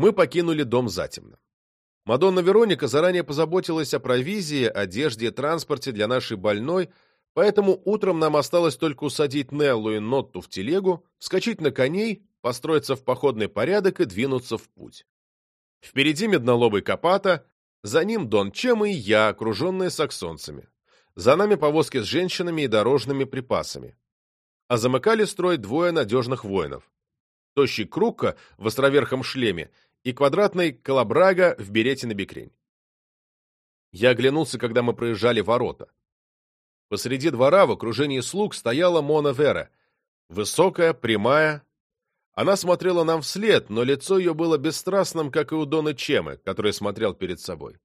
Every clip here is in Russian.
Мы покинули дом затемно. Мадонна Вероника заранее позаботилась о провизии, одежде и транспорте для нашей больной, поэтому утром нам осталось только усадить Неллу и Нотту в телегу, вскочить на коней, построиться в походный порядок и двинуться в путь. Впереди меднолобый Капата, за ним Дон Чем и я, окруженные саксонцами. За нами повозки с женщинами и дорожными припасами. А замыкали строй двое надежных воинов. Тощий Крукка в островерхом шлеме и квадратный Калабрага в берете на бекрень. Я оглянулся, когда мы проезжали ворота. Посреди двора в окружении слуг стояла Мона Вера, высокая, прямая. Она смотрела нам вслед, но лицо ее было бесстрастным, как и у Дона Чемы, который смотрел перед собой.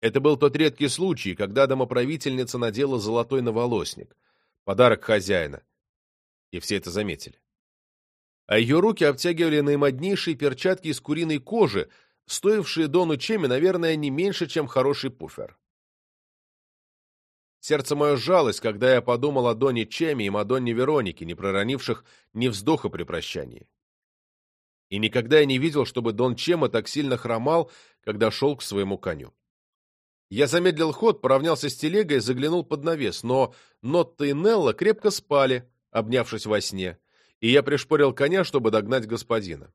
Это был тот редкий случай, когда домоправительница надела золотой наволосник, подарок хозяина, и все это заметили а ее руки обтягивали наимоднейшие перчатки из куриной кожи, стоившие Дону Чеми, наверное, не меньше, чем хороший пуфер. Сердце мое сжалось, когда я подумал о Доне Чеми и Мадонне Веронике, не проронивших ни вздоха при прощании. И никогда я не видел, чтобы Дон Чема так сильно хромал, когда шел к своему коню. Я замедлил ход, поравнялся с телегой и заглянул под навес, но Нотта и Нелла крепко спали, обнявшись во сне, и я пришпорил коня, чтобы догнать господина.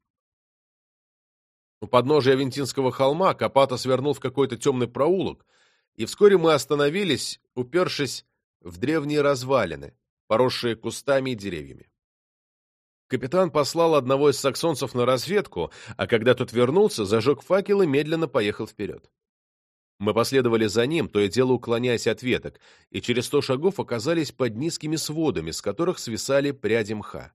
У подножия Вентинского холма Капата свернул в какой-то темный проулок, и вскоре мы остановились, упершись в древние развалины, поросшие кустами и деревьями. Капитан послал одного из саксонцев на разведку, а когда тот вернулся, зажег факел и медленно поехал вперед. Мы последовали за ним, то и дело уклоняясь от веток, и через сто шагов оказались под низкими сводами, с которых свисали пряди мха.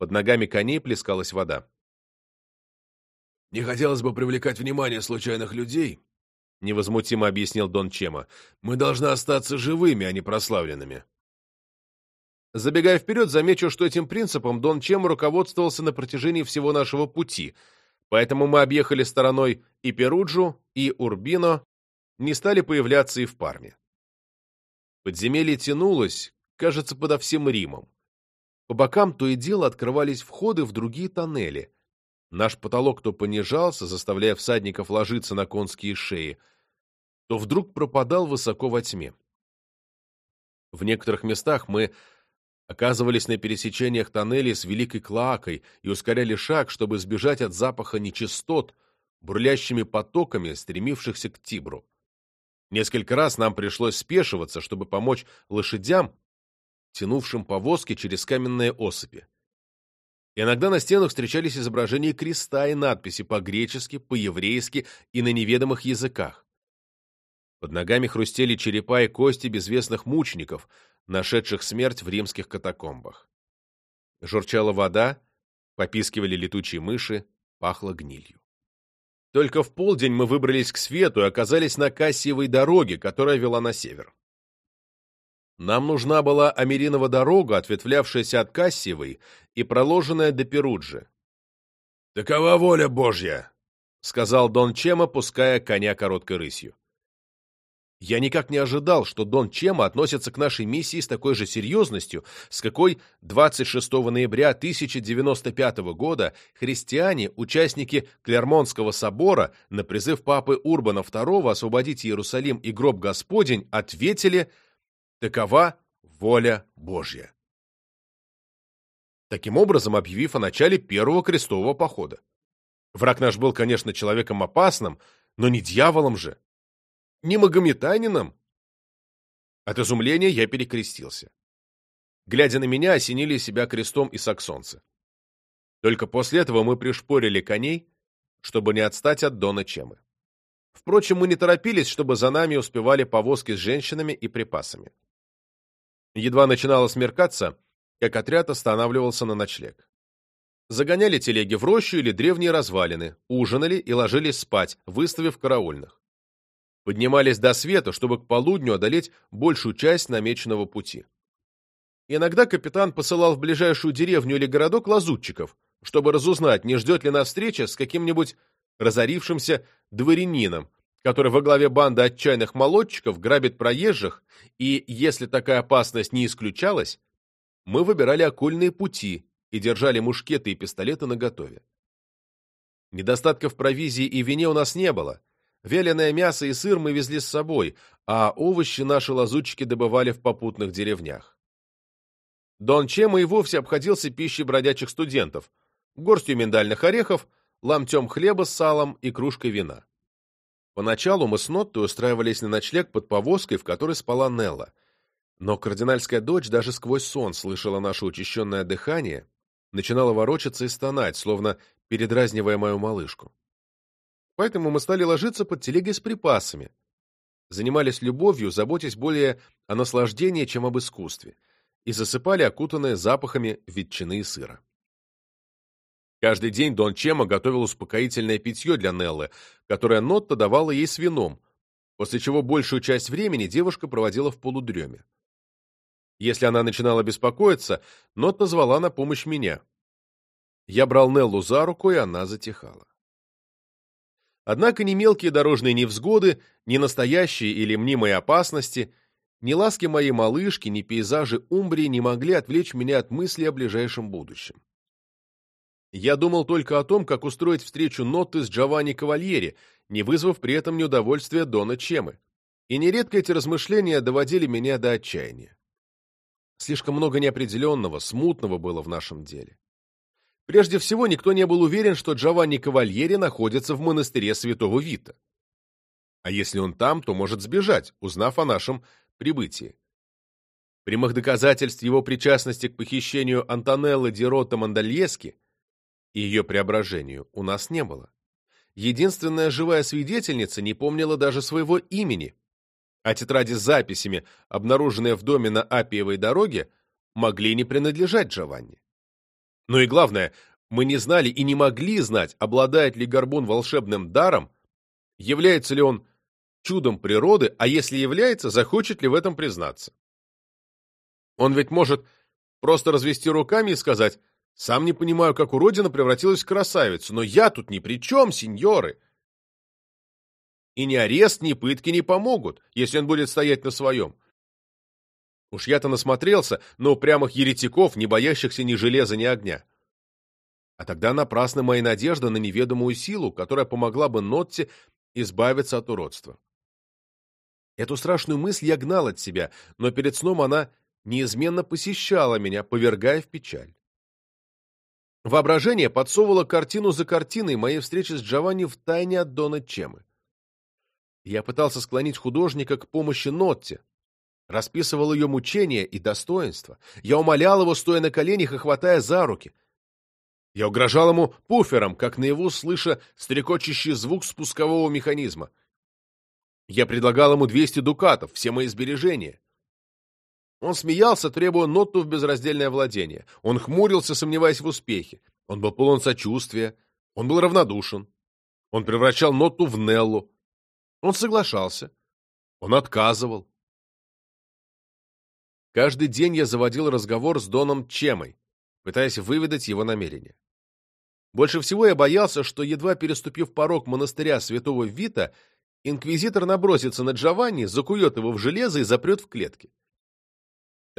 Под ногами коней плескалась вода. «Не хотелось бы привлекать внимание случайных людей», — невозмутимо объяснил Дон Чема. «Мы должны остаться живыми, а не прославленными». Забегая вперед, замечу, что этим принципом Дон Чема руководствовался на протяжении всего нашего пути, поэтому мы объехали стороной и Перуджу, и Урбино, не стали появляться и в Парме. Подземелье тянулось, кажется, подо всем Римом. По бокам то и дело открывались входы в другие тоннели. Наш потолок то понижался, заставляя всадников ложиться на конские шеи, то вдруг пропадал высоко во тьме. В некоторых местах мы оказывались на пересечениях тоннелей с великой клоакой и ускоряли шаг, чтобы сбежать от запаха нечистот, бурлящими потоками, стремившихся к Тибру. Несколько раз нам пришлось спешиваться, чтобы помочь лошадям, тянувшим повозки через каменные осыпи. Иногда на стенах встречались изображения креста и надписи по-гречески, по-еврейски и на неведомых языках. Под ногами хрустели черепа и кости безвестных мучеников, нашедших смерть в римских катакомбах. Журчала вода, попискивали летучие мыши, пахло гнилью. Только в полдень мы выбрались к свету и оказались на Кассиевой дороге, которая вела на север. Нам нужна была Америнова дорога, ответвлявшаяся от Кассиевой и проложенная до Перуджи. «Такова воля Божья!» — сказал Дон Чема, пуская коня короткой рысью. Я никак не ожидал, что Дон Чема относится к нашей миссии с такой же серьезностью, с какой 26 ноября 1095 года христиане, участники Клермонского собора, на призыв папы Урбана II освободить Иерусалим и гроб Господень, ответили – Такова воля Божья. Таким образом, объявив о начале первого крестового похода. Враг наш был, конечно, человеком опасным, но не дьяволом же, не магометанином. От изумления я перекрестился. Глядя на меня, осенили себя крестом и саксонцы. Только после этого мы пришпорили коней, чтобы не отстать от Дона Чемы. Впрочем, мы не торопились, чтобы за нами успевали повозки с женщинами и припасами. Едва начинало смеркаться, как отряд останавливался на ночлег. Загоняли телеги в рощу или древние развалины, ужинали и ложились спать, выставив караульных. Поднимались до света, чтобы к полудню одолеть большую часть намеченного пути. Иногда капитан посылал в ближайшую деревню или городок лазутчиков, чтобы разузнать, не ждет ли нас встреча с каким-нибудь разорившимся дворянином, который во главе банды отчаянных молодчиков грабит проезжих, и, если такая опасность не исключалась, мы выбирали окольные пути и держали мушкеты и пистолеты наготове. Недостатка в провизии и вине у нас не было. Веленое мясо и сыр мы везли с собой, а овощи наши лазутчики добывали в попутных деревнях. Дон Чема и вовсе обходился пищей бродячих студентов, горстью миндальных орехов, ломтем хлеба с салом и кружкой вина. Поначалу мы с Ноттой устраивались на ночлег под повозкой, в которой спала Нелла. Но кардинальская дочь даже сквозь сон слышала наше учащенное дыхание, начинала ворочаться и стонать, словно передразнивая мою малышку. Поэтому мы стали ложиться под телегой с припасами. Занимались любовью, заботясь более о наслаждении, чем об искусстве, и засыпали окутанные запахами ветчины и сыра. Каждый день Дон Чема готовил успокоительное питье для Неллы, которое Нотта давала ей с вином, после чего большую часть времени девушка проводила в полудреме. Если она начинала беспокоиться, Нотта звала на помощь меня. Я брал Неллу за руку, и она затихала. Однако ни мелкие дорожные невзгоды, ни настоящие или мнимые опасности, ни ласки моей малышки, ни пейзажи Умбрии не могли отвлечь меня от мысли о ближайшем будущем. Я думал только о том, как устроить встречу Нотты с Джованни Кавальери, не вызвав при этом неудовольствия Дона Чемы. И нередко эти размышления доводили меня до отчаяния. Слишком много неопределенного, смутного было в нашем деле. Прежде всего, никто не был уверен, что Джованни Кавальери находится в монастыре Святого Вита. А если он там, то может сбежать, узнав о нашем прибытии. Прямых доказательств его причастности к похищению Антонеллы Ди Ротто Мандальески и ее преображению у нас не было. Единственная живая свидетельница не помнила даже своего имени, а тетради с записями, обнаруженные в доме на Апиевой дороге, могли не принадлежать Джованни. Но и главное, мы не знали и не могли знать, обладает ли Горбун волшебным даром, является ли он чудом природы, а если является, захочет ли в этом признаться. Он ведь может просто развести руками и сказать сам не понимаю, как уродина превратилась в красавицу, но я тут ни при чем, сеньоры. И ни арест, ни пытки не помогут, если он будет стоять на своем. Уж я-то насмотрелся на упрямых еретиков, не боящихся ни железа, ни огня. А тогда напрасна моя надежда на неведомую силу, которая помогла бы Нотте избавиться от уродства. Эту страшную мысль я гнал от себя, но перед сном она неизменно посещала меня, повергая в печаль. Воображение подсовывало картину за картиной моей встречи с Джованни в тайне от Дона Чемы. Я пытался склонить художника к помощи Нотте, расписывал ее мучения и достоинства. Я умолял его, стоя на коленях и хватая за руки. Я угрожал ему пуфером, как наяву слыша стрекочущий звук спускового механизма. Я предлагал ему 200 дукатов, все мои сбережения. Он смеялся, требуя ноту в безраздельное владение. Он хмурился, сомневаясь в успехе. Он был полон сочувствия. Он был равнодушен. Он превращал ноту в Неллу. Он соглашался. Он отказывал. Каждый день я заводил разговор с Доном Чемой, пытаясь выведать его намерения. Больше всего я боялся, что, едва переступив порог монастыря святого Вита, инквизитор набросится на Джованни, закует его в железо и запрет в клетке.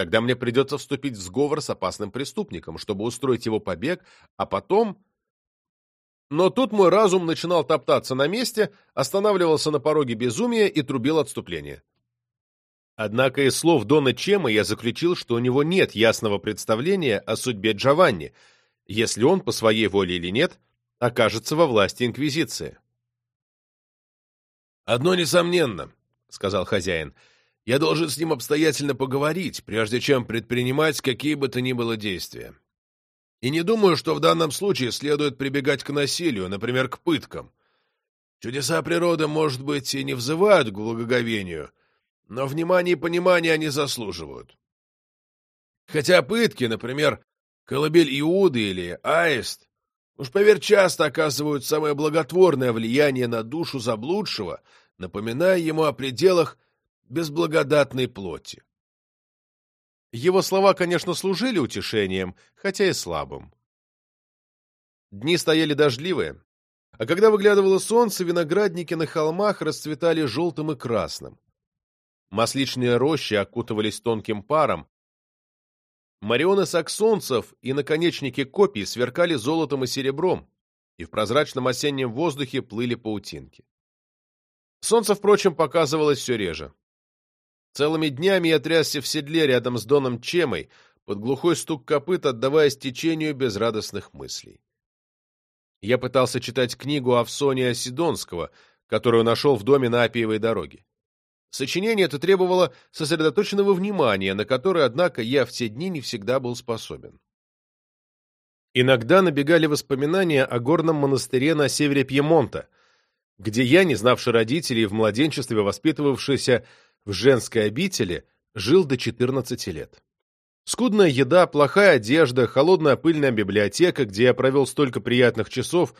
Тогда мне придется вступить в сговор с опасным преступником, чтобы устроить его побег, а потом... Но тут мой разум начинал топтаться на месте, останавливался на пороге безумия и трубил отступление. Однако из слов Дона Чема я заключил, что у него нет ясного представления о судьбе Джованни, если он, по своей воле или нет, окажется во власти Инквизиции. «Одно несомненно», — сказал хозяин, — я должен с ним обстоятельно поговорить, прежде чем предпринимать какие бы то ни было действия. И не думаю, что в данном случае следует прибегать к насилию, например, к пыткам. Чудеса природы, может быть, и не взывают к благоговению, но внимания и понимания они заслуживают. Хотя пытки, например, колыбель Иуды или аист, уж поверь, часто оказывают самое благотворное влияние на душу заблудшего, напоминая ему о пределах безблагодатной плоти. Его слова, конечно, служили утешением, хотя и слабым. Дни стояли дождливые, а когда выглядывало солнце, виноградники на холмах расцветали желтым и красным. Масличные рощи окутывались тонким паром, Марионы саксонцев и наконечники копий сверкали золотом и серебром, и в прозрачном осеннем воздухе плыли паутинки. Солнце, впрочем, показывалось все реже. Целыми днями я трясся в седле рядом с Доном Чемой, под глухой стук копыт, отдаваясь течению безрадостных мыслей. Я пытался читать книгу Авсония Сидонского, которую нашел в доме на Апиевой дороге. Сочинение это требовало сосредоточенного внимания, на которое, однако, я в те дни не всегда был способен. Иногда набегали воспоминания о горном монастыре на севере Пьемонта, где я, не знавший родителей, в младенчестве воспитывавшийся в женской обители, жил до 14 лет. Скудная еда, плохая одежда, холодная пыльная библиотека, где я провел столько приятных часов,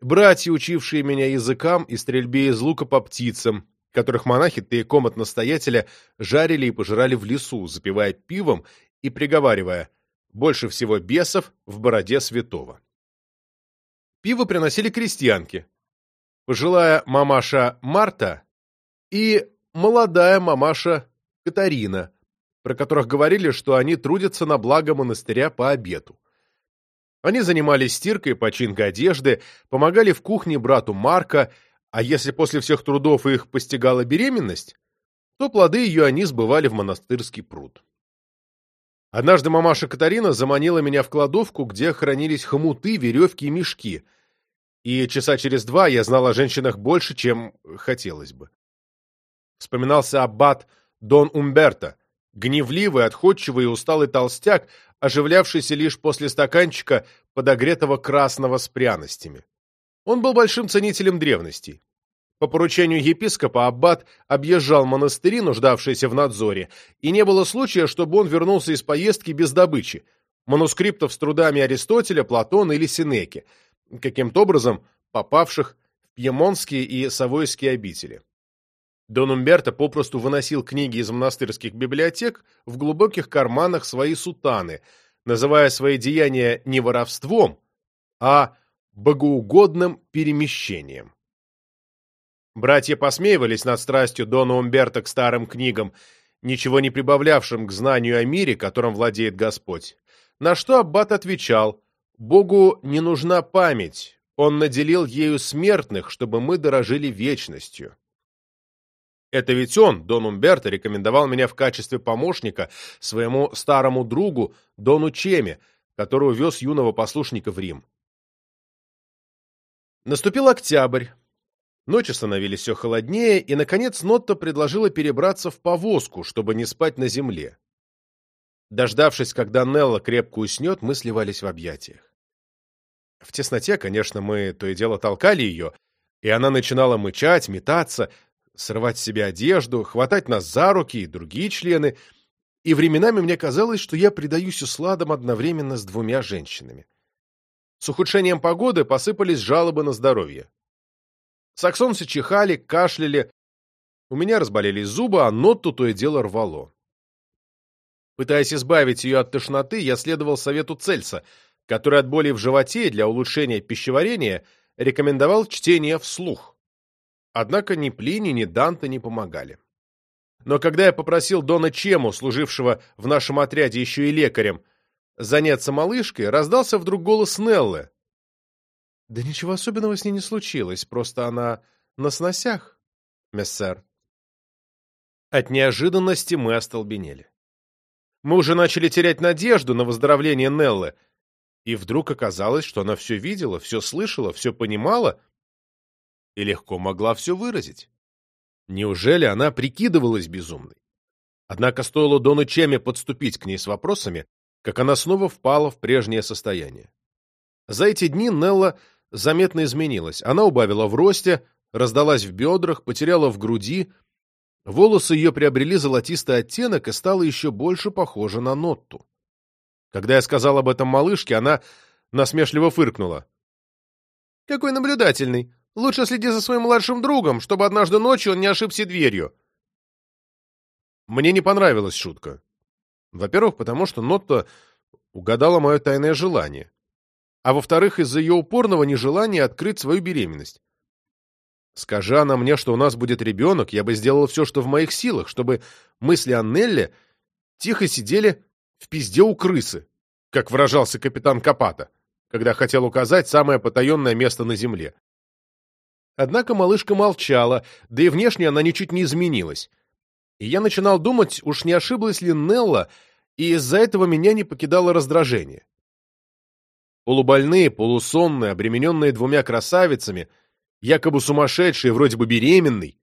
братья, учившие меня языкам и стрельбе из лука по птицам, которых монахи тайком от настоятеля жарили и пожирали в лесу, запивая пивом и приговаривая «больше всего бесов в бороде святого». Пиво приносили крестьянки, пожилая мамаша Марта и молодая мамаша Катарина, про которых говорили, что они трудятся на благо монастыря по обету. Они занимались стиркой починкой одежды, помогали в кухне брату Марка, а если после всех трудов их постигала беременность, то плоды ее они сбывали в монастырский пруд. Однажды мамаша Катарина заманила меня в кладовку, где хранились хомуты, веревки и мешки, и часа через два я знал о женщинах больше, чем хотелось бы. Вспоминался аббат Дон Умберто, гневливый, отходчивый и усталый толстяк, оживлявшийся лишь после стаканчика подогретого красного с пряностями. Он был большим ценителем древностей. По поручению епископа аббат объезжал монастыри, нуждавшиеся в надзоре, и не было случая, чтобы он вернулся из поездки без добычи, манускриптов с трудами Аристотеля, Платона или Синеки, каким-то образом попавших в пьемонтские и савойские обители. Дон Умберто попросту выносил книги из монастырских библиотек в глубоких карманах своей сутаны, называя свои деяния не воровством, а богоугодным перемещением. Братья посмеивались над страстью Дона Умберта к старым книгам, ничего не прибавлявшим к знанию о мире, которым владеет Господь. На что Аббат отвечал, «Богу не нужна память, Он наделил ею смертных, чтобы мы дорожили вечностью». Это ведь он, Дон Умберто, рекомендовал меня в качестве помощника своему старому другу Дону Чеме, который увез юного послушника в Рим. Наступил октябрь. Ночи становились все холоднее, и, наконец, Нотта предложила перебраться в повозку, чтобы не спать на земле. Дождавшись, когда Нелла крепко уснет, мы сливались в объятиях. В тесноте, конечно, мы то и дело толкали ее, и она начинала мычать, метаться, срывать с себя одежду, хватать нас за руки и другие члены, и временами мне казалось, что я предаюсь усладам одновременно с двумя женщинами. С ухудшением погоды посыпались жалобы на здоровье. Саксонцы чихали, кашляли. У меня разболелись зубы, а Нотту то и дело рвало. Пытаясь избавить ее от тошноты, я следовал совету Цельса, который от боли в животе для улучшения пищеварения рекомендовал чтение вслух. Однако ни Плини, ни Данте не помогали. Но когда я попросил Дона Чему, служившего в нашем отряде еще и лекарем, заняться малышкой, раздался вдруг голос Неллы. «Да ничего особенного с ней не случилось, просто она на сносях, мессер». От неожиданности мы остолбенели. Мы уже начали терять надежду на выздоровление Неллы, и вдруг оказалось, что она все видела, все слышала, все понимала и легко могла все выразить. Неужели она прикидывалась безумной? Однако стоило Дону Чеме подступить к ней с вопросами, как она снова впала в прежнее состояние. За эти дни Нелла заметно изменилась. Она убавила в росте, раздалась в бедрах, потеряла в груди. Волосы ее приобрели золотистый оттенок и стала еще больше похожа на Нотту. Когда я сказал об этом малышке, она насмешливо фыркнула. «Какой наблюдательный! Лучше следи за своим младшим другом, чтобы однажды ночью он не ошибся дверью!» Мне не понравилась шутка. Во-первых, потому что Нотта угадала мое тайное желание. А во-вторых, из-за ее упорного нежелания открыть свою беременность. Скажи она мне, что у нас будет ребенок, я бы сделал все, что в моих силах, чтобы мысли о Нелле тихо сидели в пизде у крысы, как выражался капитан Капата, когда хотел указать самое потаенное место на земле. Однако малышка молчала, да и внешне она ничуть не изменилась. И я начинал думать, уж не ошиблась ли Нелла, и из-за этого меня не покидало раздражение. Полубольные, полусонные, обремененные двумя красавицами, якобы сумасшедшие, вроде бы беременный.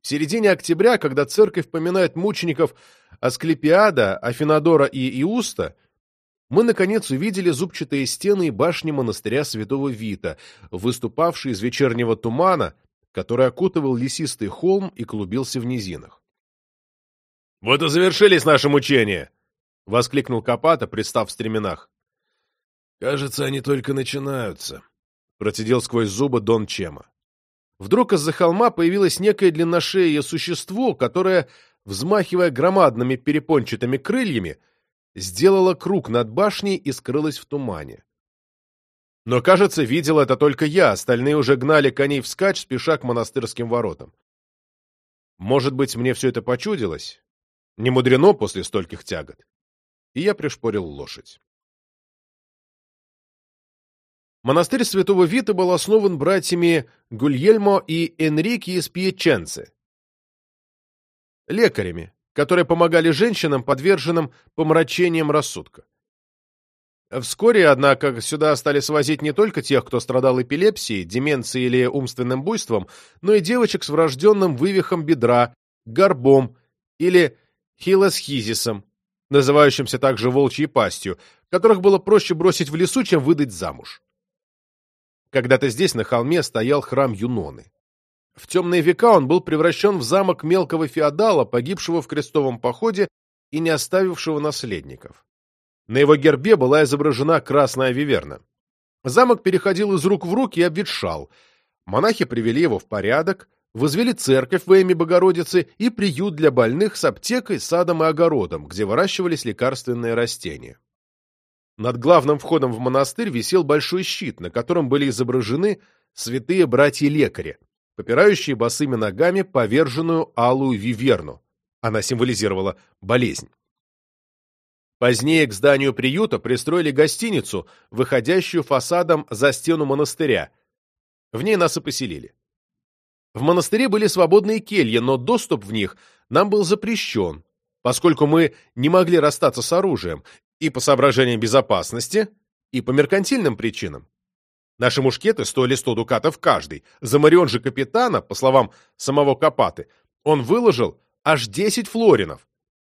В середине октября, когда церковь поминает мучеников Асклепиада, Афинадора и Иуста, мы, наконец, увидели зубчатые стены и башни монастыря святого Вита, выступавшие из вечернего тумана, который окутывал лесистый холм и клубился в низинах. «Вот и завершились наши мучения!» — воскликнул Капата, пристав в стременах. «Кажется, они только начинаются», — процедил сквозь зубы Дон Чема. Вдруг из-за холма появилось некое длинношеее существо, которое, взмахивая громадными перепончатыми крыльями, сделала круг над башней и скрылась в тумане. Но, кажется, видел это только я, остальные уже гнали коней вскачь, спеша к монастырским воротам. Может быть, мне все это почудилось? Не мудрено после стольких тягот. И я пришпорил лошадь. Монастырь Святого Вита был основан братьями Гульельмо и Энрике из Пьяченце, лекарями, которые помогали женщинам, подверженным помрачениям рассудка. Вскоре, однако, сюда стали свозить не только тех, кто страдал эпилепсией, деменцией или умственным буйством, но и девочек с врожденным вывихом бедра, горбом или хилосхизисом, называющимся также волчьей пастью, которых было проще бросить в лесу, чем выдать замуж. Когда-то здесь, на холме, стоял храм Юноны. В темные века он был превращен в замок мелкого феодала, погибшего в крестовом походе и не оставившего наследников. На его гербе была изображена красная виверна. Замок переходил из рук в руки и обветшал. Монахи привели его в порядок, возвели церковь во имя Богородицы и приют для больных с аптекой, садом и огородом, где выращивались лекарственные растения. Над главным входом в монастырь висел большой щит, на котором были изображены святые братья-лекари, попирающие босыми ногами поверженную алую виверну. Она символизировала болезнь. Позднее к зданию приюта пристроили гостиницу, выходящую фасадом за стену монастыря. В ней нас и поселили. В монастыре были свободные кельи, но доступ в них нам был запрещен, поскольку мы не могли расстаться с оружием, и по соображениям безопасности, и по меркантильным причинам. Наши мушкеты стоили 100 дукатов каждый. За Марион же капитана, по словам самого Капаты, он выложил аж 10 флоринов,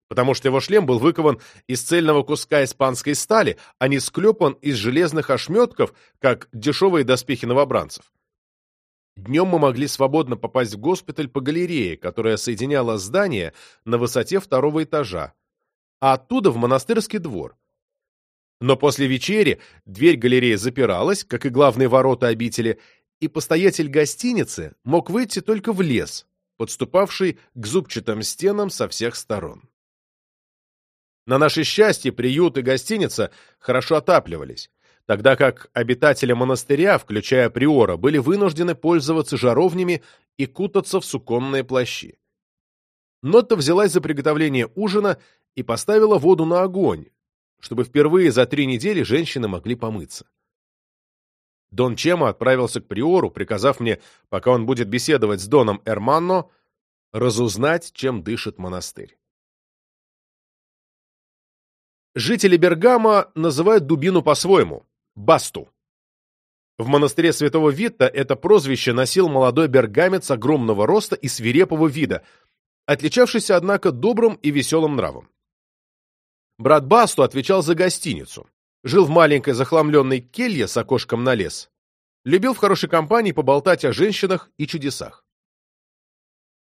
потому что его шлем был выкован из цельного куска испанской стали, а не склепан из железных ошметков, как дешевые доспехи новобранцев. Днем мы могли свободно попасть в госпиталь по галерее, которая соединяла здание на высоте второго этажа, а оттуда в монастырский двор. Но после вечери дверь галереи запиралась, как и главные ворота обители, и постоятель гостиницы мог выйти только в лес, подступавший к зубчатым стенам со всех сторон. На наше счастье, приют и гостиница хорошо отапливались, тогда как обитатели монастыря, включая приора, были вынуждены пользоваться жаровнями и кутаться в суконные плащи. Нотта взялась за приготовление ужина и поставила воду на огонь, чтобы впервые за три недели женщины могли помыться. Дон Чема отправился к приору, приказав мне, пока он будет беседовать с Доном Эрманно, разузнать, чем дышит монастырь. Жители Бергама называют дубину по-своему – басту. В монастыре святого Витта это прозвище носил молодой бергамец огромного роста и свирепого вида, отличавшийся, однако, добрым и веселым нравом. Брат Басту отвечал за гостиницу. Жил в маленькой захламленной келье с окошком на лес. Любил в хорошей компании поболтать о женщинах и чудесах.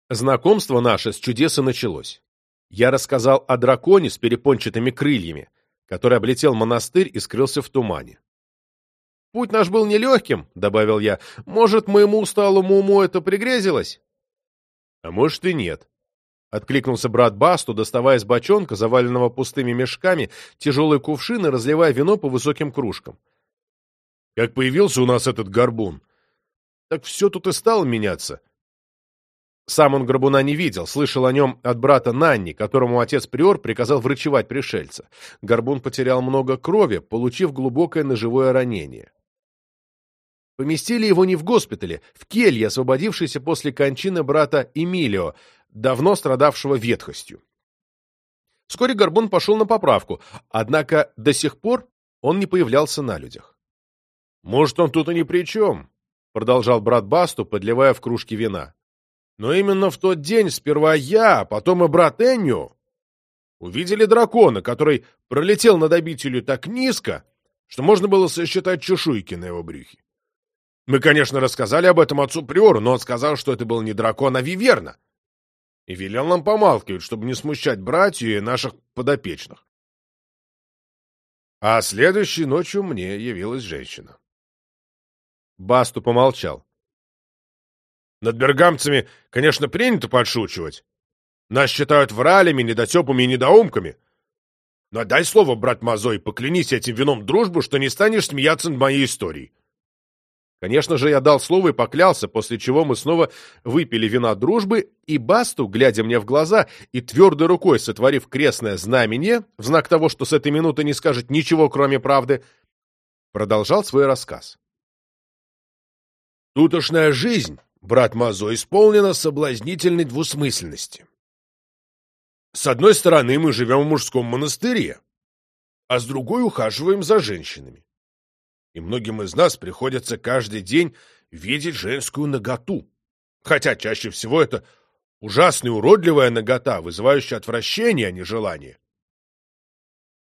Знакомство наше с чудеса началось. Я рассказал о драконе с перепончатыми крыльями, который облетел монастырь и скрылся в тумане. «Путь наш был нелегким», — добавил я. «Может, моему усталому уму это пригрезилось?» «А может и нет», Откликнулся брат Басту, доставая из бочонка, заваленного пустыми мешками, тяжелые кувшины, разливая вино по высоким кружкам. Как появился у нас этот горбун, так все тут и стало меняться. Сам он Горбуна не видел, слышал о нем от брата Нанни, которому отец-приор приказал врачевать пришельца. Горбун потерял много крови, получив глубокое ножевое ранение. Поместили его не в госпитале, в келье, освободившейся после кончины брата Эмилио, давно страдавшего ветхостью. Вскоре Горбун пошел на поправку, однако до сих пор он не появлялся на людях. «Может, он тут и ни при чем», — продолжал брат Басту, подливая в кружки вина. «Но именно в тот день сперва я, а потом и брат Эннио увидели дракона, который пролетел над обителью так низко, что можно было сосчитать чешуйки на его брюхе. Мы, конечно, рассказали об этом отцу Приору, но он сказал, что это был не дракон, а виверна. И велел нам помалкивать, чтобы не смущать братью и наших подопечных. А следующей ночью мне явилась женщина. Басту помолчал. Над бергамцами, конечно, принято подшучивать. Нас считают вралями, недотепами и недоумками. Но дай слово, брат Мазой, поклянись этим вином дружбу, что не станешь смеяться над моей историей. Конечно же, я дал слово и поклялся, после чего мы снова выпили вина дружбы, и Басту, глядя мне в глаза и твердой рукой сотворив крестное знамение, в знак того, что с этой минуты не скажет ничего, кроме правды, продолжал свой рассказ. Тутошная жизнь, брат Мазо, исполнена соблазнительной двусмысленности. С одной стороны, мы живем в мужском монастыре, а с другой ухаживаем за женщинами и многим из нас приходится каждый день видеть женскую наготу. Хотя чаще всего это ужасная уродливая нагота, вызывающая отвращение, а не желание.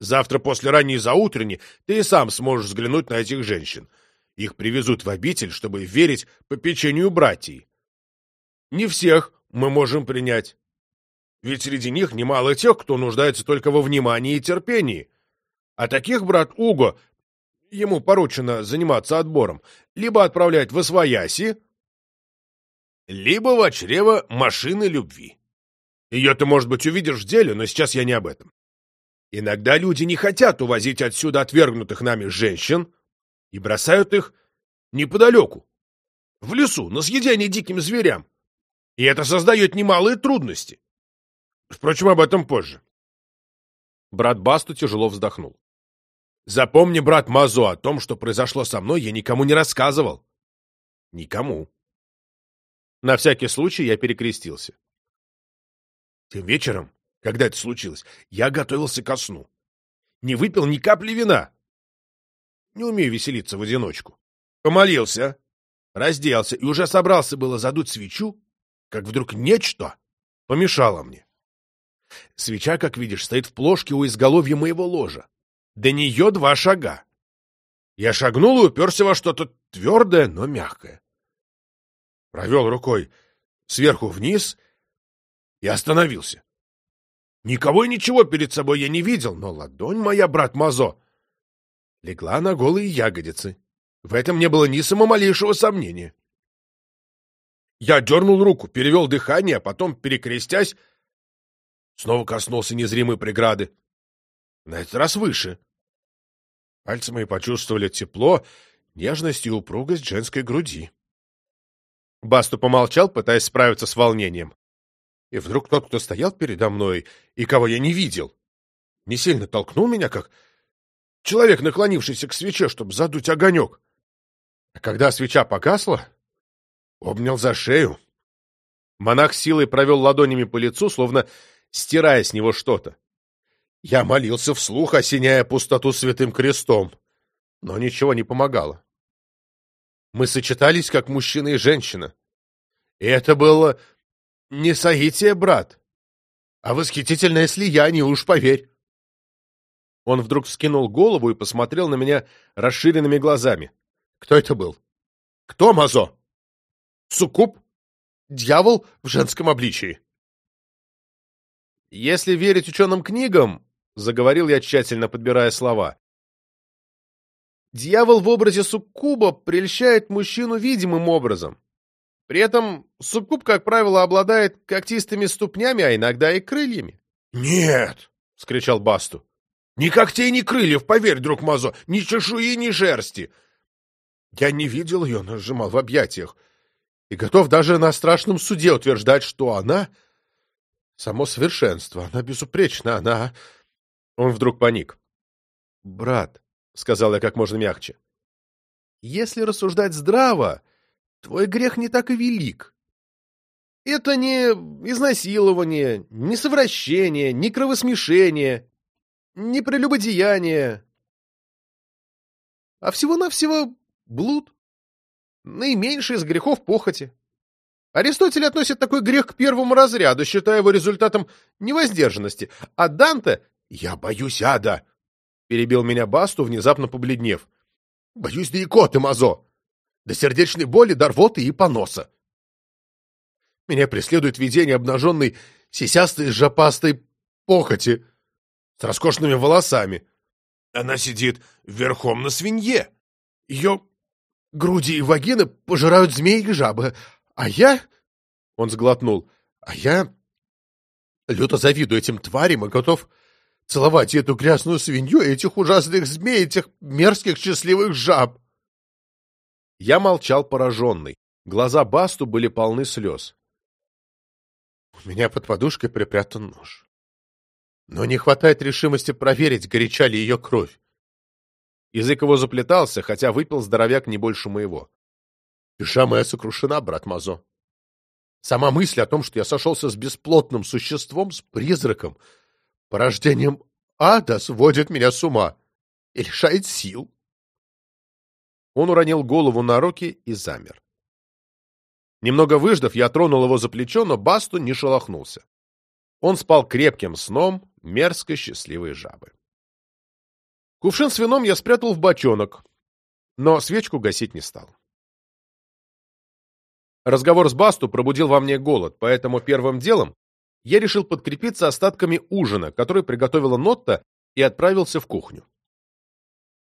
Завтра после ранней заутренни ты и сам сможешь взглянуть на этих женщин. Их привезут в обитель, чтобы верить по печенью братьей. Не всех мы можем принять. Ведь среди них немало тех, кто нуждается только во внимании и терпении. А таких, брат Уго, ему поручено заниматься отбором, либо отправлять в Освояси, либо в чрево машины любви. Ее ты, может быть, увидишь в деле, но сейчас я не об этом. Иногда люди не хотят увозить отсюда отвергнутых нами женщин и бросают их неподалеку, в лесу, на съедение диким зверям. И это создает немалые трудности. Впрочем, об этом позже. Брат Басту тяжело вздохнул. Запомни, брат Мазо, о том, что произошло со мной, я никому не рассказывал. Никому. На всякий случай я перекрестился. Тем вечером, когда это случилось, я готовился ко сну. Не выпил ни капли вина. Не умею веселиться в одиночку. Помолился, разделся и уже собрался было задуть свечу, как вдруг нечто помешало мне. Свеча, как видишь, стоит в плошке у изголовья моего ложа. До нее два шага. Я шагнул и уперся во что-то твердое, но мягкое. Провел рукой сверху вниз и остановился. Никого и ничего перед собой я не видел, но ладонь моя, брат Мазо, легла на голые ягодицы. В этом не было ни самого сомнения. Я дернул руку, перевел дыхание, а потом, перекрестясь, снова коснулся незримой преграды. На этот раз выше. Пальцы мои почувствовали тепло, нежность и упругость женской груди. Басту помолчал, пытаясь справиться с волнением. И вдруг тот, кто стоял передо мной и кого я не видел, не сильно толкнул меня, как человек, наклонившийся к свече, чтобы задуть огонек. А когда свеча погасла, обнял за шею. Монах силой провел ладонями по лицу, словно стирая с него что-то. Я молился вслух, осеняя пустоту святым крестом, но ничего не помогало. Мы сочетались, как мужчина и женщина. И это было не соитие, брат, а восхитительное слияние, уж поверь. Он вдруг вскинул голову и посмотрел на меня расширенными глазами. Кто это был? Кто Мазо? Суккуб? Дьявол в женском обличии? Если верить ученым книгам, — заговорил я, тщательно подбирая слова. Дьявол в образе суккуба прельщает мужчину видимым образом. При этом суккуб, как правило, обладает когтистыми ступнями, а иногда и крыльями. «Нет!» — скричал Басту. «Ни когтей, ни крыльев, поверь, друг Мазо, ни чешуи, ни шерсти!» Я не видел ее, но сжимал в объятиях. и готов даже на страшном суде утверждать, что она — само совершенство, она безупречна, она... Он вдруг паник. «Брат», — сказал я как можно мягче, — «если рассуждать здраво, твой грех не так и велик. Это не изнасилование, не совращение, не кровосмешение, не прелюбодеяние, а всего-навсего блуд. Наименьший из грехов похоти. Аристотель относит такой грех к первому разряду, считая его результатом невоздержанности, а Данте «Я боюсь ада!» — перебил меня Басту, внезапно побледнев. «Боюсь да икоты, Мазо! До сердечной боли, до рвоты и поноса!» Меня преследует видение обнаженной сисястой жопастой похоти с роскошными волосами. Она сидит верхом на свинье. Ее груди и вагины пожирают змеи и жабы. А я... Он сглотнул. А я люто завидую этим тварям и готов целовать эту грязную свинью, этих ужасных змей, этих мерзких счастливых жаб. Я молчал пораженный. Глаза Басту были полны слез. У меня под подушкой припрятан нож. Но не хватает решимости проверить, горяча ли ее кровь. Язык его заплетался, хотя выпил здоровяк не больше моего. Душа моя сокрушена, брат Мазо. Сама мысль о том, что я сошелся с бесплотным существом, с призраком, порождением ада, сводит меня с ума и лишает сил. Он уронил голову на руки и замер. Немного выждав, я тронул его за плечо, но Басту не шелохнулся. Он спал крепким сном мерзко счастливой жабы. Кувшин с вином я спрятал в бочонок, но свечку гасить не стал. Разговор с Басту пробудил во мне голод, поэтому первым делом я решил подкрепиться остатками ужина, который приготовила Нотта, и отправился в кухню.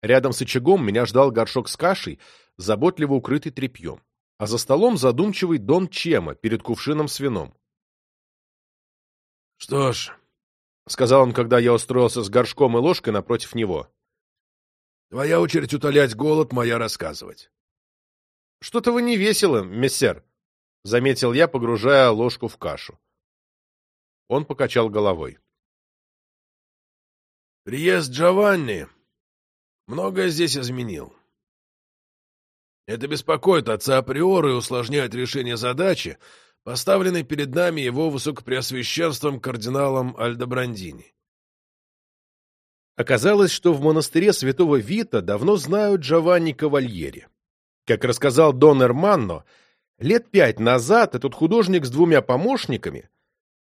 Рядом с очагом меня ждал горшок с кашей, заботливо укрытый тряпьем, а за столом задумчивый Дон Чема перед кувшином с вином. — Что ж, — сказал он, когда я устроился с горшком и ложкой напротив него, — твоя очередь утолять голод, моя рассказывать. — Что-то вы не весело, мессер, — заметил я, погружая ложку в кашу. Он покачал головой. «Приезд Джованни многое здесь изменил. Это беспокоит отца априора и усложняет решение задачи, поставленной перед нами его высокопреосвященством кардиналом Альдобрандини. Оказалось, что в монастыре святого Вита давно знают Джованни Кавальери. Как рассказал Дон Эрманно, лет пять назад этот художник с двумя помощниками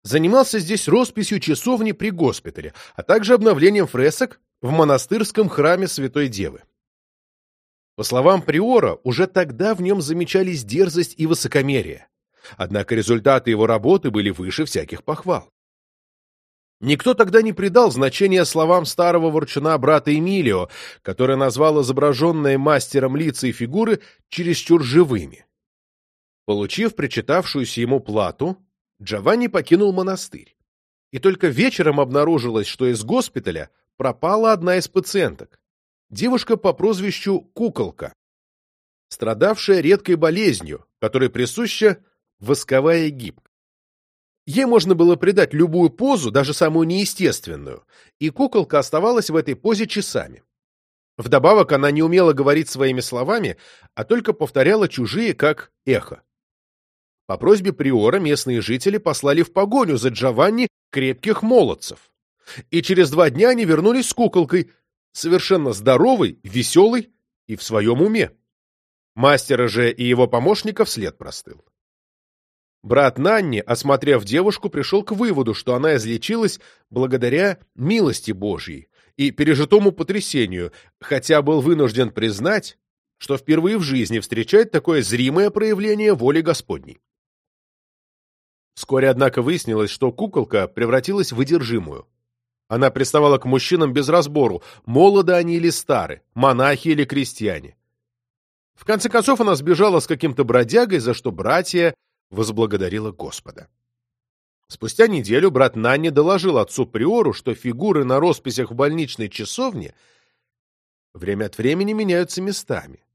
занимался здесь росписью часовни при госпитале, а также обновлением фресок в монастырском храме Святой Девы. По словам Приора, уже тогда в нем замечались дерзость и высокомерие. Однако результаты его работы были выше всяких похвал. Никто тогда не придал значения словам старого ворчуна брата Эмилио, который назвал изображенные мастером лица и фигуры чересчур живыми. Получив причитавшуюся ему плату, Джованни покинул монастырь. И только вечером обнаружилось, что из госпиталя пропала одна из пациенток. Девушка по прозвищу Куколка, страдавшая редкой болезнью, которой присуща восковая гибкость. Ей можно было придать любую позу, даже самую неестественную, и куколка оставалась в этой позе часами. Вдобавок она не умела говорить своими словами, а только повторяла чужие, как эхо. По просьбе приора местные жители послали в погоню за Джованни крепких молодцев. И через два дня они вернулись с куколкой, совершенно здоровой, веселой и в своем уме. Мастера же и его помощников след простыл. Брат Нанни, осмотрев девушку, пришел к выводу, что она излечилась благодаря милости Божьей и пережитому потрясению, хотя был вынужден признать, что впервые в жизни встречает такое зримое проявление воли Господней. Вскоре, однако, выяснилось, что куколка превратилась в одержимую. Она приставала к мужчинам без разбору, молоды они или стары, монахи или крестьяне. В конце концов, она сбежала с каким-то бродягой, за что братья возблагодарила Господа. Спустя неделю брат Нанни доложил отцу Приору, что фигуры на росписях в больничной часовне время от времени меняются местами.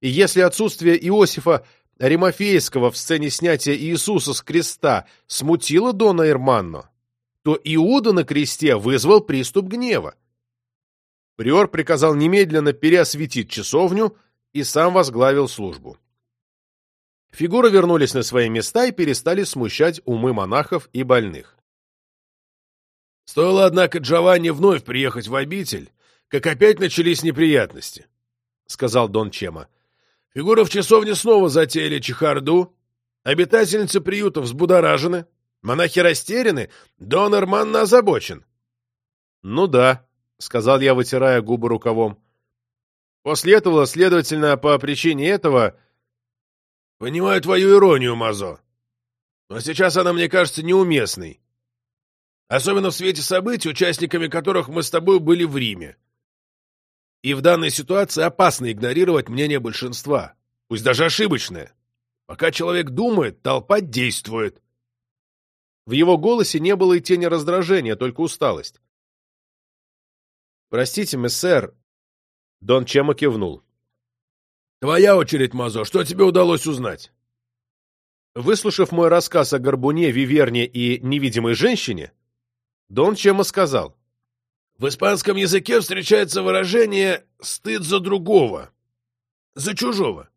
И если отсутствие Иосифа Римофейского в сцене снятия Иисуса с креста смутило Дона Ирманно, то Иуда на кресте вызвал приступ гнева. Приор приказал немедленно переосветить часовню и сам возглавил службу. Фигуры вернулись на свои места и перестали смущать умы монахов и больных. Стоило, однако, Джованни вновь приехать в обитель, как опять начались неприятности, — сказал Дон Чема. Фигуры в часовне снова затеяли чехарду, обитательницы приюта взбудоражены, монахи растеряны, Дон Эрманно озабочен. — Ну да, — сказал я, вытирая губы рукавом. После этого, следовательно, по причине этого... — Понимаю твою иронию, Мазо. Но сейчас она мне кажется неуместной. Особенно в свете событий, участниками которых мы с тобой были в Риме. И в данной ситуации опасно игнорировать мнение большинства, пусть даже ошибочное. Пока человек думает, толпа действует. В его голосе не было и тени раздражения, только усталость. «Простите, мессер», — Дон Чема кивнул. «Твоя очередь, Мазо, что тебе удалось узнать?» Выслушав мой рассказ о Горбуне, Виверне и невидимой женщине, Дон Чема сказал. В испанском языке встречается выражение «стыд за другого», «за чужого».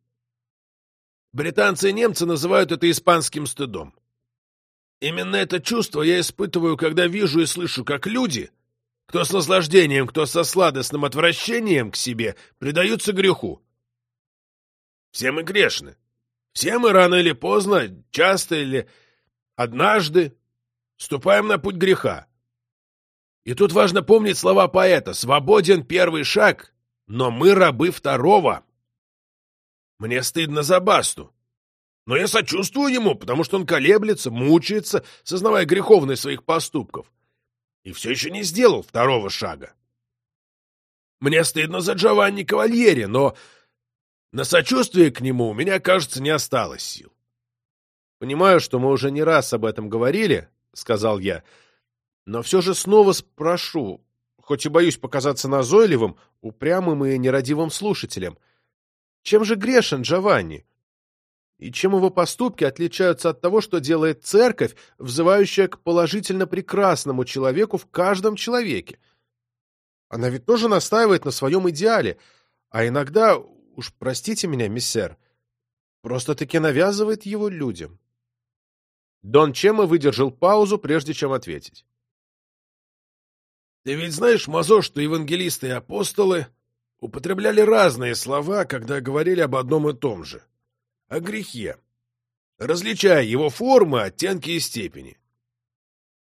Британцы и немцы называют это испанским стыдом. Именно это чувство я испытываю, когда вижу и слышу, как люди, кто с наслаждением, кто со сладостным отвращением к себе, предаются греху. Все мы грешны. Все мы рано или поздно, часто или однажды, ступаем на путь греха. И тут важно помнить слова поэта «Свободен первый шаг, но мы рабы второго». Мне стыдно за Басту. Но я сочувствую ему, потому что он колеблется, мучается, сознавая греховность своих поступков. И все еще не сделал второго шага. Мне стыдно за Джованни Кавальери, но на сочувствие к нему у меня, кажется, не осталось сил. «Понимаю, что мы уже не раз об этом говорили», — сказал я, — но все же снова спрошу, хоть и боюсь показаться назойливым, упрямым и нерадивым слушателем. Чем же грешен Джованни? И чем его поступки отличаются от того, что делает церковь, взывающая к положительно прекрасному человеку в каждом человеке? Она ведь тоже настаивает на своем идеале, а иногда, уж простите меня, миссер, просто-таки навязывает его людям. Дон Чема выдержал паузу, прежде чем ответить. Ты ведь знаешь, Мазо, что евангелисты и апостолы употребляли разные слова, когда говорили об одном и том же. О грехе. Различая его формы, оттенки и степени.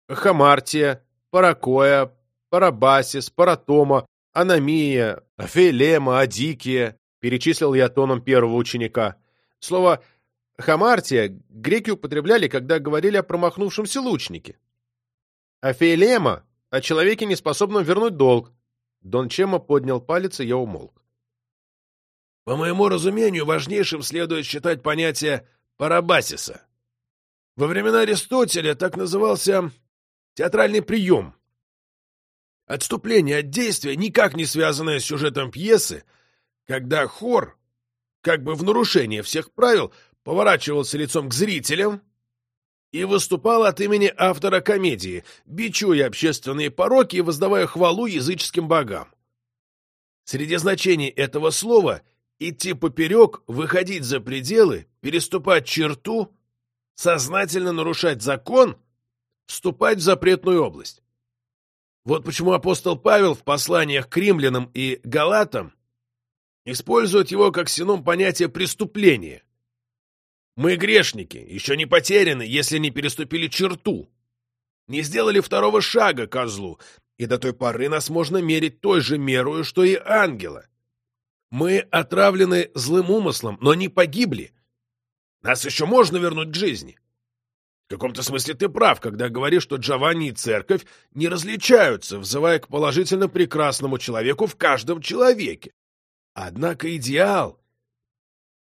Хамартия, Паракоя, Парабасис, Паратома, Аномия, Фейлема, Адикия, перечислил я тоном первого ученика. Слово «хамартия» греки употребляли, когда говорили о промахнувшемся лучнике. А Фейлема о человеке, неспособном вернуть долг. Дон Чема поднял палец, и я умолк. По моему разумению, важнейшим следует считать понятие «парабасиса». Во времена Аристотеля так назывался театральный прием. Отступление от действия, никак не связанное с сюжетом пьесы, когда хор, как бы в нарушение всех правил, поворачивался лицом к зрителям и выступал от имени автора комедии, бичуя общественные пороки и воздавая хвалу языческим богам. Среди значений этого слова идти поперек, выходить за пределы, переступать черту, сознательно нарушать закон, вступать в запретную область. Вот почему апостол Павел в посланиях к римлянам и галатам использует его как синон понятия преступления, мы грешники, еще не потеряны, если не переступили черту. Не сделали второго шага козлу, и до той поры нас можно мерить той же мерою, что и ангела. Мы отравлены злым умыслом, но не погибли. Нас еще можно вернуть к жизни. В каком-то смысле ты прав, когда говоришь, что Джованни и церковь не различаются, взывая к положительно прекрасному человеку в каждом человеке. Однако идеал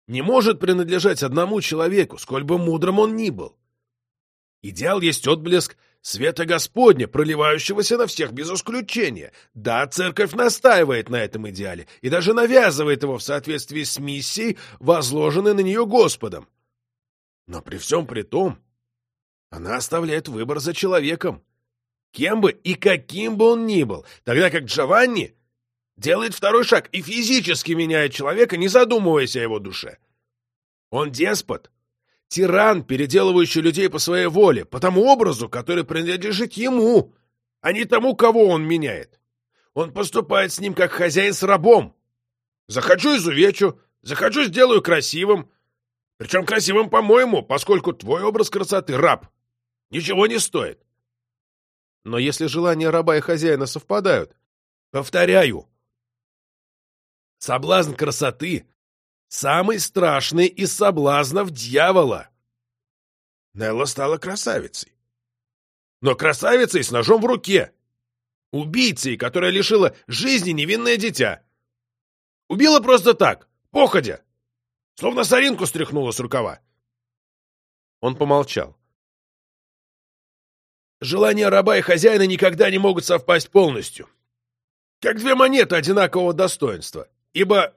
не может принадлежать одному человеку, сколь бы мудрым он ни был. Идеал есть отблеск света Господня, проливающегося на всех без исключения. Да, церковь настаивает на этом идеале и даже навязывает его в соответствии с миссией, возложенной на нее Господом. Но при всем при том, она оставляет выбор за человеком, кем бы и каким бы он ни был, тогда как Джованни делает второй шаг и физически меняет человека, не задумываясь о его душе. Он деспот, тиран, переделывающий людей по своей воле, по тому образу, который принадлежит ему, а не тому, кого он меняет. Он поступает с ним как хозяин с рабом. Захочу изувечу, захочу сделаю красивым. Причем красивым, по-моему, поскольку твой образ красоты — раб. Ничего не стоит. Но если желания раба и хозяина совпадают... Повторяю. Соблазн красоты Самый страшный из соблазнов дьявола. Нелла стала красавицей. Но красавицей с ножом в руке. Убийцей, которая лишила жизни невинное дитя. Убила просто так, походя. Словно соринку стряхнула с рукава. Он помолчал. Желания раба и хозяина никогда не могут совпасть полностью. Как две монеты одинакового достоинства. Ибо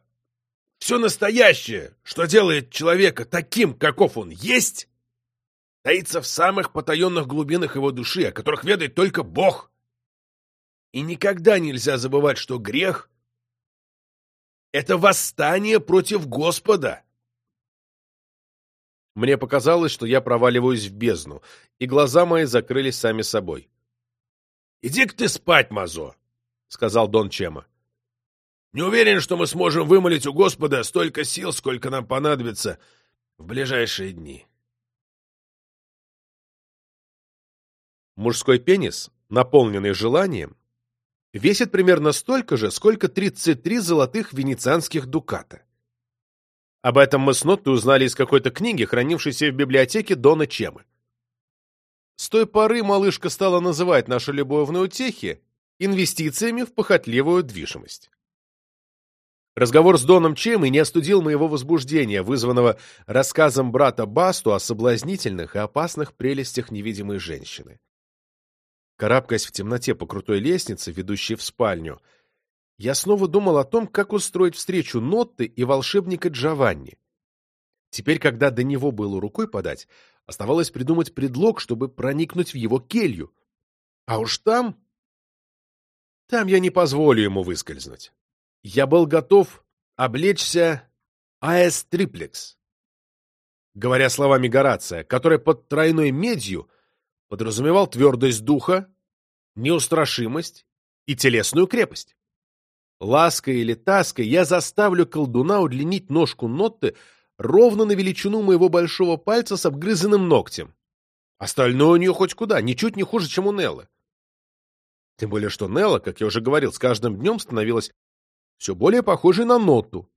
все настоящее, что делает человека таким, каков он есть, таится в самых потаенных глубинах его души, о которых ведает только Бог. И никогда нельзя забывать, что грех — это восстание против Господа. Мне показалось, что я проваливаюсь в бездну, и глаза мои закрылись сами собой. — Иди-ка ты спать, Мазо, — сказал Дон Чема. Не уверен, что мы сможем вымолить у Господа столько сил, сколько нам понадобится в ближайшие дни. Мужской пенис, наполненный желанием, весит примерно столько же, сколько 33 золотых венецианских дуката. Об этом мы с Ноттой узнали из какой-то книги, хранившейся в библиотеке Дона Чемы. С той поры малышка стала называть наши любовные утехи инвестициями в похотливую движимость. Разговор с Доном Чемой не остудил моего возбуждения, вызванного рассказом брата Басту о соблазнительных и опасных прелестях невидимой женщины. Карабкаясь в темноте по крутой лестнице, ведущей в спальню, я снова думал о том, как устроить встречу Нотты и волшебника Джованни. Теперь, когда до него было рукой подать, оставалось придумать предлог, чтобы проникнуть в его келью. А уж там... Там я не позволю ему выскользнуть я был готов облечься АЭС Триплекс, говоря словами Горация, который под тройной медью подразумевал твердость духа, неустрашимость и телесную крепость. Лаской или таской я заставлю колдуна удлинить ножку Нотты ровно на величину моего большого пальца с обгрызанным ногтем. Остальное у нее хоть куда, ничуть не хуже, чем у Неллы. Тем более, что Нелла, как я уже говорил, с каждым днем становилась все более похожей на ноту.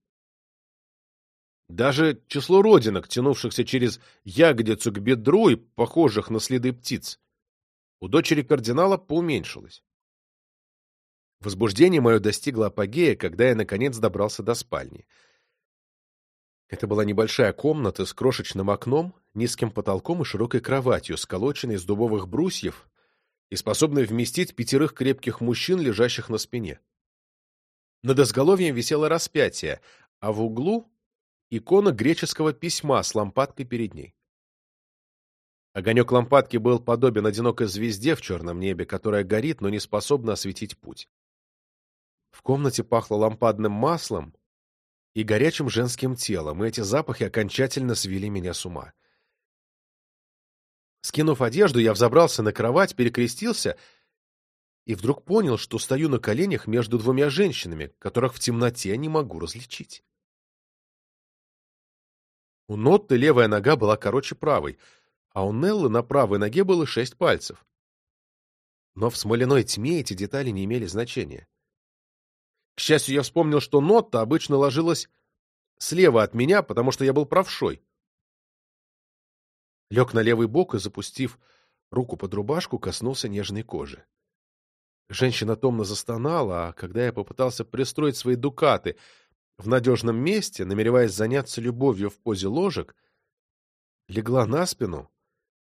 Даже число родинок, тянувшихся через ягодицу к бедру и похожих на следы птиц, у дочери кардинала поуменьшилось. Возбуждение мое достигло апогея, когда я, наконец, добрался до спальни. Это была небольшая комната с крошечным окном, низким потолком и широкой кроватью, сколоченной из дубовых брусьев и способной вместить пятерых крепких мужчин, лежащих на спине. Над изголовьем висело распятие, а в углу — икона греческого письма с лампадкой перед ней. Огонек лампадки был подобен одинокой звезде в черном небе, которая горит, но не способна осветить путь. В комнате пахло лампадным маслом и горячим женским телом, и эти запахи окончательно свели меня с ума. Скинув одежду, я взобрался на кровать, перекрестился — и вдруг понял, что стою на коленях между двумя женщинами, которых в темноте не могу различить. У Нотты левая нога была короче правой, а у Неллы на правой ноге было шесть пальцев. Но в смоляной тьме эти детали не имели значения. К счастью, я вспомнил, что Нотта обычно ложилась слева от меня, потому что я был правшой. Лег на левый бок и, запустив руку под рубашку, коснулся нежной кожи. Женщина томно застонала, а когда я попытался пристроить свои дукаты в надежном месте, намереваясь заняться любовью в позе ложек, легла на спину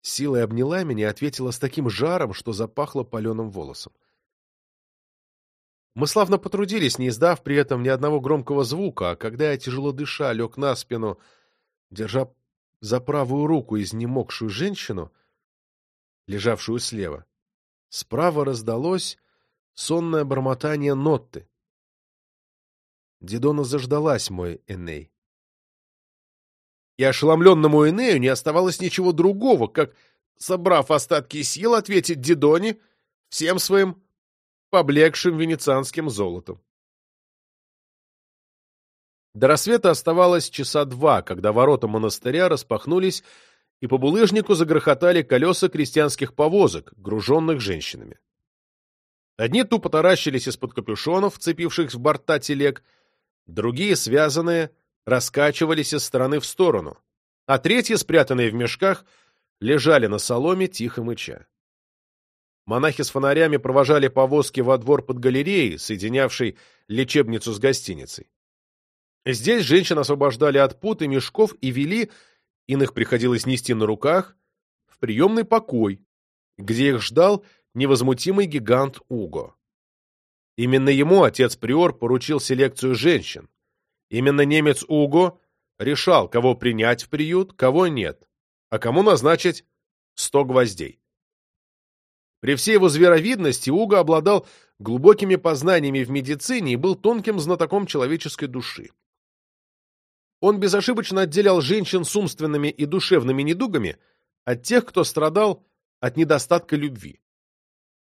силой обняла меня и ответила с таким жаром, что запахло паленым волосом. Мы славно потрудились, не издав при этом ни одного громкого звука, а когда я, тяжело дыша, лег на спину, держа за правую руку изнемогшую женщину, лежавшую слева, справа раздалось сонное бормотание Нотты. Дидона заждалась мой Эней. И ошеломленному Энею не оставалось ничего другого, как, собрав остатки сил, ответить Дидоне всем своим поблекшим венецианским золотом. До рассвета оставалось часа два, когда ворота монастыря распахнулись, и по булыжнику загрохотали колеса крестьянских повозок, груженных женщинами. Одни тупо таращились из-под капюшонов, вцепивших в борта телег, другие, связанные, раскачивались из стороны в сторону, а третьи, спрятанные в мешках, лежали на соломе, тихо мыча. Монахи с фонарями провожали повозки во двор под галереей, соединявшей лечебницу с гостиницей. Здесь женщин освобождали от пут и мешков и вели, иных приходилось нести на руках, в приемный покой, где их ждал невозмутимый гигант Уго. Именно ему отец-приор поручил селекцию женщин. Именно немец Уго решал, кого принять в приют, кого нет, а кому назначить сто гвоздей. При всей его зверовидности Уго обладал глубокими познаниями в медицине и был тонким знатоком человеческой души. Он безошибочно отделял женщин с умственными и душевными недугами от тех, кто страдал от недостатка любви.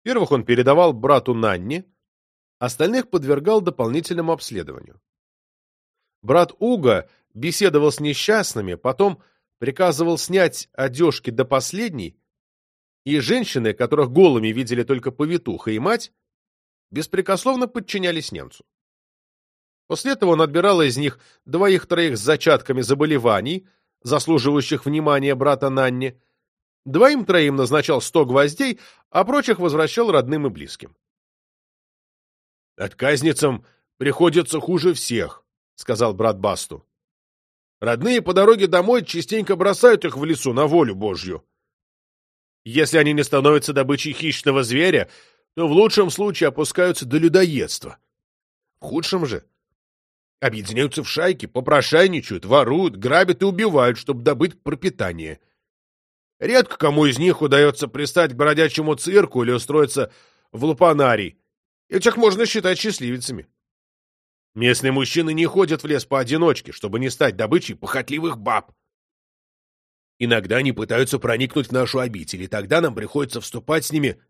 Первых он передавал брату Нанни, остальных подвергал дополнительному обследованию. Брат Уга беседовал с несчастными, потом приказывал снять одежки до последней, и женщины, которых голыми видели только повитуха и мать, беспрекословно подчинялись немцу. После этого он отбирал из них двоих-троих с зачатками заболеваний, заслуживающих внимания брата Нанни, двоим-троим назначал сто гвоздей, а прочих возвращал родным и близким. «Отказницам приходится хуже всех», — сказал брат Басту. «Родные по дороге домой частенько бросают их в лесу на волю Божью. Если они не становятся добычей хищного зверя, то в лучшем случае опускаются до людоедства. В худшем же объединяются в шайки, попрошайничают, воруют, грабят и убивают, чтобы добыть пропитание. Редко кому из них удается пристать к бродячему цирку или устроиться в лупанарий. Этих можно считать счастливицами. Местные мужчины не ходят в лес поодиночке, чтобы не стать добычей похотливых баб. Иногда они пытаются проникнуть в нашу обитель, и тогда нам приходится вступать с ними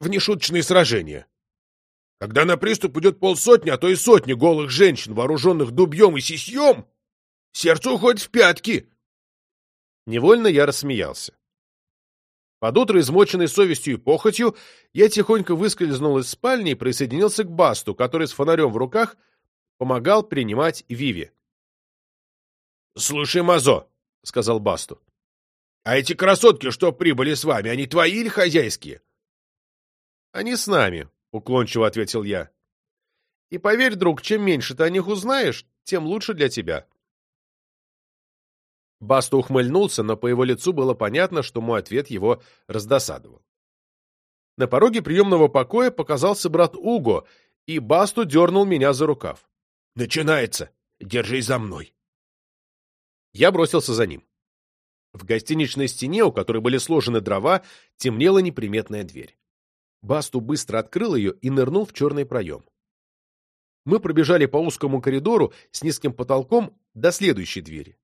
в нешуточные сражения. Когда на приступ идет полсотни, а то и сотни голых женщин, вооруженных дубьем и сисьем, сердце уходит в пятки. Невольно я рассмеялся. Под утро, измоченный совестью и похотью, я тихонько выскользнул из спальни и присоединился к Басту, который с фонарем в руках помогал принимать Виви. — Слушай, Мазо, — сказал Басту, — а эти красотки, что прибыли с вами, они твои или хозяйские? — Они с нами, — уклончиво ответил я. — И поверь, друг, чем меньше ты о них узнаешь, тем лучше для тебя. Баста ухмыльнулся, но по его лицу было понятно, что мой ответ его раздосадовал. На пороге приемного покоя показался брат Уго, и Басту дернул меня за рукав. «Начинается! Держись за мной!» Я бросился за ним. В гостиничной стене, у которой были сложены дрова, темнела неприметная дверь. Басту быстро открыл ее и нырнул в черный проем. Мы пробежали по узкому коридору с низким потолком до следующей двери.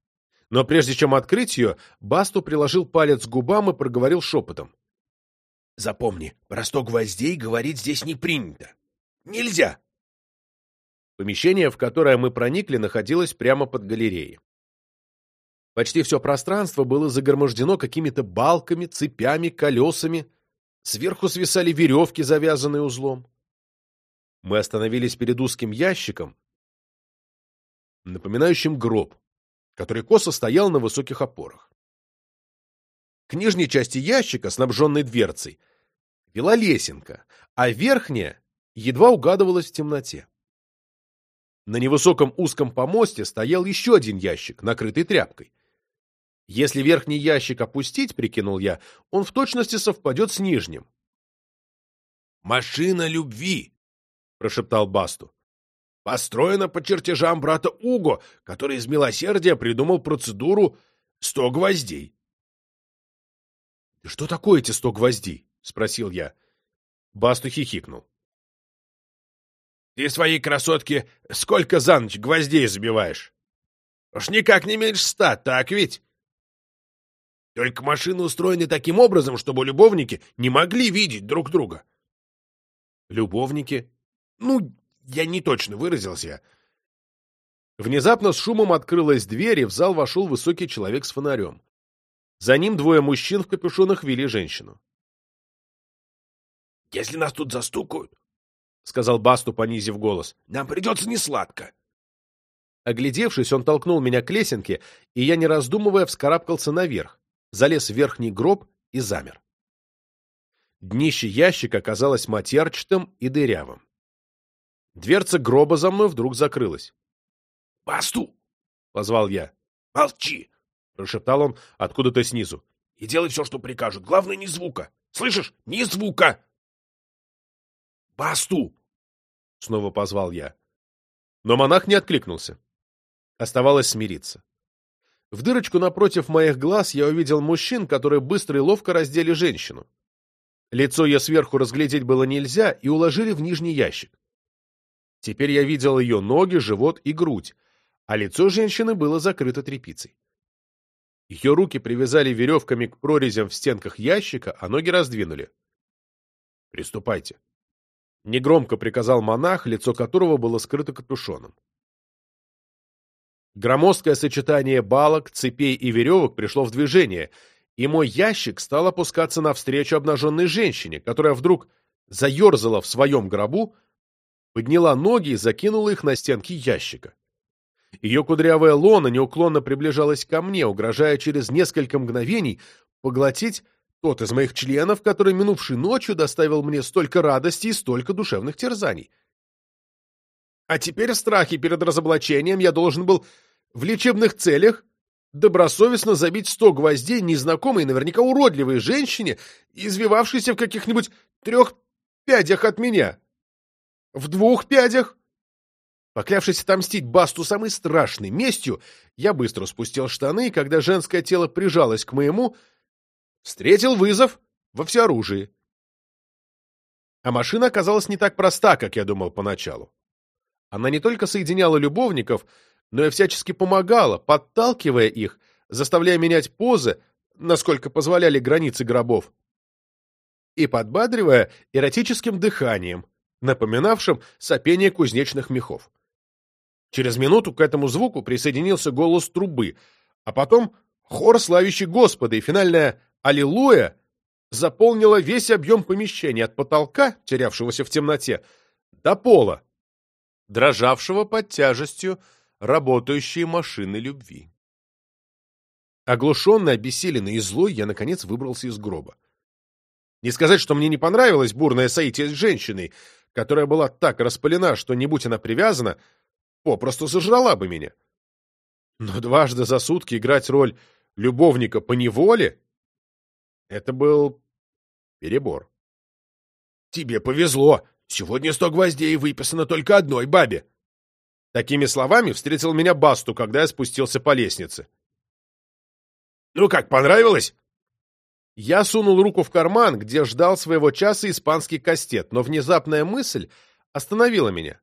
Но прежде чем открыть ее, Басту приложил палец к губам и проговорил шепотом. «Запомни, про сто гвоздей говорить здесь не принято. Нельзя!» Помещение, в которое мы проникли, находилось прямо под галереей. Почти все пространство было загромождено какими-то балками, цепями, колесами, Сверху свисали веревки, завязанные узлом. Мы остановились перед узким ящиком, напоминающим гроб, который косо стоял на высоких опорах. К нижней части ящика, снабженной дверцей, вела лесенка, а верхняя едва угадывалась в темноте. На невысоком узком помосте стоял еще один ящик, накрытый тряпкой. Если верхний ящик опустить, прикинул я, он в точности совпадет с нижним. «Машина любви!» — прошептал Басту. «Построена по чертежам брата Уго, который из милосердия придумал процедуру сто гвоздей». «Что такое эти сто гвоздей?» — спросил я. Басту хихикнул. «Ты своей красотке сколько за ночь гвоздей забиваешь? Уж никак не меньше ста, так ведь?» Только машины устроены таким образом, чтобы любовники не могли видеть друг друга. Любовники? Ну, я не точно выразился. Внезапно с шумом открылась дверь, и в зал вошел высокий человек с фонарем. За ним двое мужчин в капюшонах вели женщину. «Если нас тут застукают, — сказал Басту, понизив голос, — нам придется несладко». Оглядевшись, он толкнул меня к лесенке, и я, не раздумывая, вскарабкался наверх, залез в верхний гроб и замер. Днище ящика оказалось матерчатым и дырявым. Дверца гроба за мной вдруг закрылась. «Басту!» — позвал я. «Молчи!» — прошептал он откуда-то снизу. «И делай все, что прикажут. Главное, ни звука. Слышишь? Ни звука!» «Басту!» — снова позвал я. Но монах не откликнулся. Оставалось смириться. В дырочку напротив моих глаз я увидел мужчин, которые быстро и ловко раздели женщину. Лицо ее сверху разглядеть было нельзя и уложили в нижний ящик. Теперь я видел ее ноги, живот и грудь, а лицо женщины было закрыто тряпицей. Ее руки привязали веревками к прорезям в стенках ящика, а ноги раздвинули. «Приступайте», — негромко приказал монах, лицо которого было скрыто капюшоном. Громоздкое сочетание балок, цепей и веревок пришло в движение, и мой ящик стал опускаться навстречу обнаженной женщине, которая вдруг заерзала в своем гробу, подняла ноги и закинула их на стенки ящика. Ее кудрявая лона неуклонно приближалась ко мне, угрожая через несколько мгновений поглотить тот из моих членов, который минувшей ночью доставил мне столько радости и столько душевных терзаний. А теперь в страхе перед разоблачением я должен был в лечебных целях добросовестно забить сто гвоздей незнакомой, наверняка уродливой женщине, извивавшейся в каких-нибудь трех пядях от меня. В двух пядях? Поклявшись отомстить Басту самой страшной местью, я быстро спустил штаны, и когда женское тело прижалось к моему, встретил вызов во всеоружии. А машина оказалась не так проста, как я думал поначалу. Она не только соединяла любовников, но и всячески помогала, подталкивая их, заставляя менять позы, насколько позволяли границы гробов, и подбадривая эротическим дыханием, напоминавшим сопение кузнечных мехов. Через минуту к этому звуку присоединился голос трубы, а потом хор, славящий Господа, и финальная «Аллилуйя» заполнила весь объем помещения от потолка, терявшегося в темноте, до пола, дрожавшего под тяжестью работающие машины любви. Оглушенный, обессиленный и злой, я, наконец, выбрался из гроба. Не сказать, что мне не понравилась бурная соитие с женщиной, которая была так распылена, что, не будь она привязана, попросту сожрала бы меня. Но дважды за сутки играть роль любовника по неволе — это был перебор. «Тебе повезло. Сегодня сто гвоздей выписано только одной бабе», Такими словами встретил меня Басту, когда я спустился по лестнице. «Ну как, понравилось?» Я сунул руку в карман, где ждал своего часа испанский кастет, но внезапная мысль остановила меня.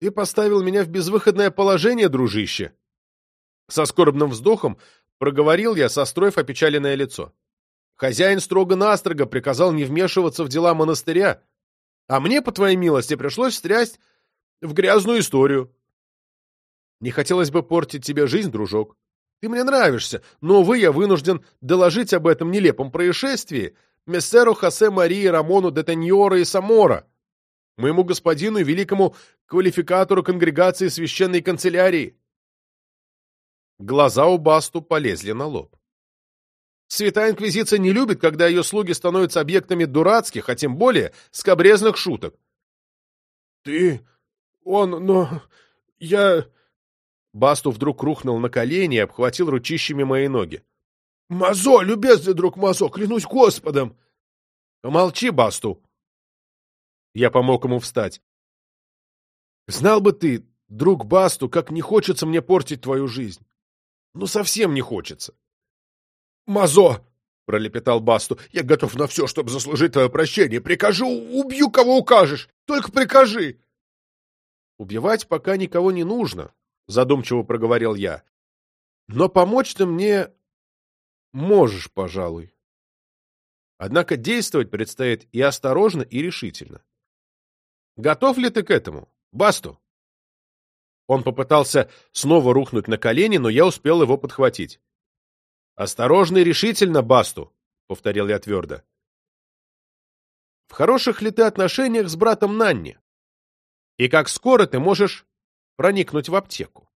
«Ты поставил меня в безвыходное положение, дружище!» Со скорбным вздохом проговорил я, состроив опечаленное лицо. Хозяин строго-настрого приказал не вмешиваться в дела монастыря, а мне, по твоей милости, пришлось встрясть в грязную историю. Не хотелось бы портить тебе жизнь, дружок. Ты мне нравишься, но, увы, я вынужден доложить об этом нелепом происшествии мессеру Хосе Марии Рамону де Теньора и Самора, моему господину и великому квалификатору конгрегации священной канцелярии. Глаза у Басту полезли на лоб. Святая Инквизиция не любит, когда ее слуги становятся объектами дурацких, а тем более скобрезных шуток. — Ты он, но... я... Басту вдруг рухнул на колени и обхватил ручищами мои ноги. — Мазо, любезный друг Мазо, клянусь Господом! — Помолчи, Басту! Я помог ему встать. — Знал бы ты, друг Басту, как не хочется мне портить твою жизнь. Ну, совсем не хочется. — Мазо! — пролепетал Басту. — Я готов на все, чтобы заслужить твое прощение. Прикажи, убью, кого укажешь. Только прикажи. — Убивать пока никого не нужно, — задумчиво проговорил я. — Но помочь ты мне можешь, пожалуй. Однако действовать предстоит и осторожно, и решительно. Готов ли ты к этому, Басту? Он попытался снова рухнуть на колени, но я успел его подхватить. «Осторожно и решительно, Басту!» — повторил я твердо. «В хороших ли ты отношениях с братом Нанни? И как скоро ты можешь проникнуть в аптеку?»